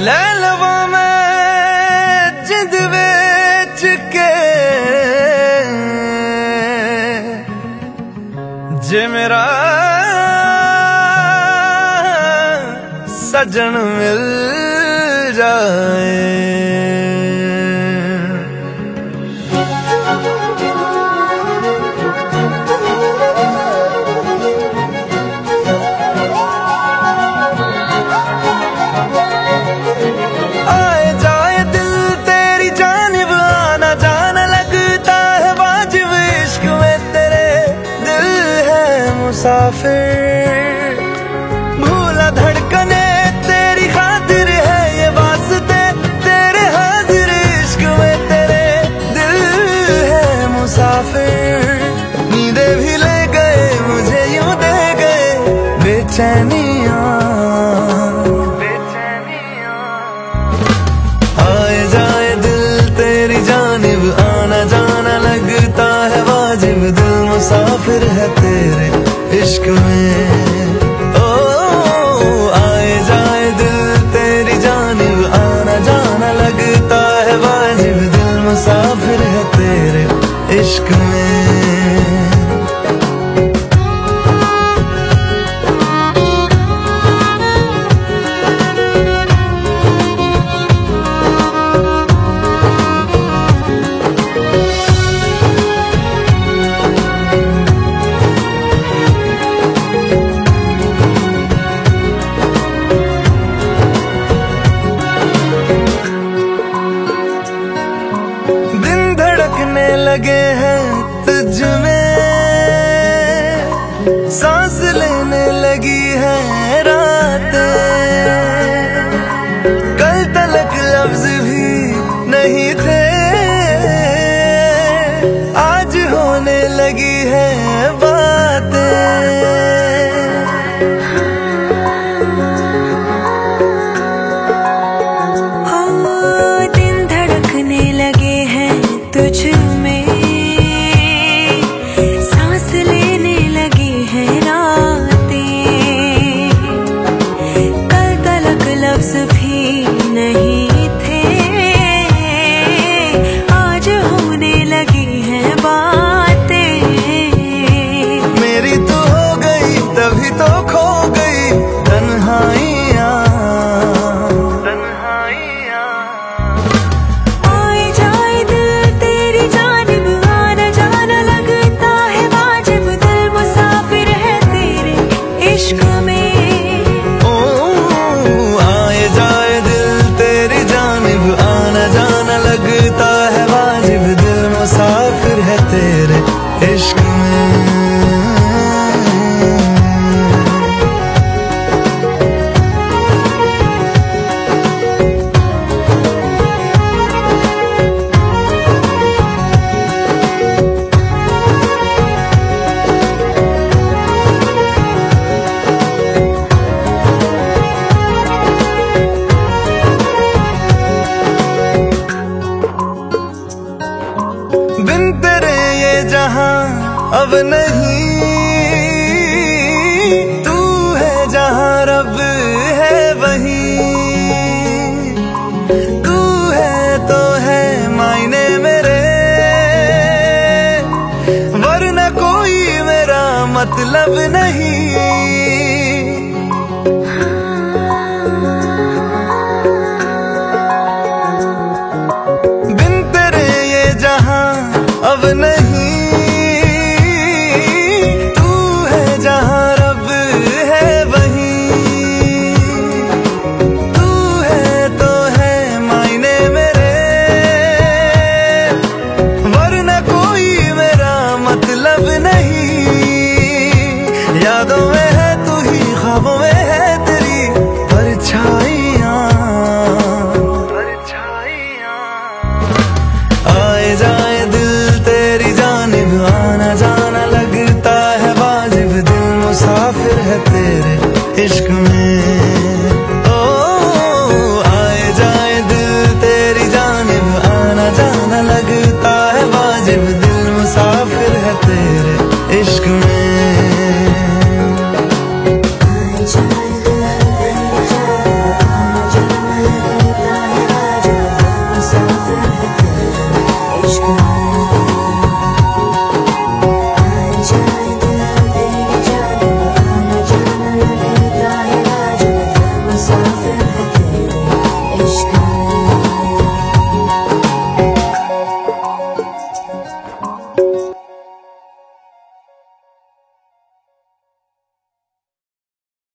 ਲੈ ਲਵਾਂ ਮੈਂ ਜਿੰਦ ਵਿੱਚ ਕੇ। ਜੇ ਮੇਰਾ ਸਜਣ ਮਿਲ ਜਾਏ। मुसाफिर। भूला धड़कने, तेरी खातिर है ये वास्ते। तेरे हाजिर इश्क में तेरे दिल है मुसाफिर। नींदे भी ले गए, मुझे यूँ दे गए। बेचैनिया आए जाए दिल, तेरी जानिब, आना जाना लगता है वाजिब। दिल मुसाफिर है तेरे। इश्क में। ओ, आए जाए दिल तेरी जानिब, आना जाना लगता है वाजिब। दिल मुसाफिर है तेरे इश्क में। लगे हैं तुझ में। सांस लेने लगी है रात। कल तलक लफ्ज भी नहीं थे। आज होने लगी है बातें नहीं, तू है रब है वही। तू है तो है मायने मेरे। कोई मेरा मतलब नहीं। बिन तेरे ये जहाँ अब नहीं। नहीं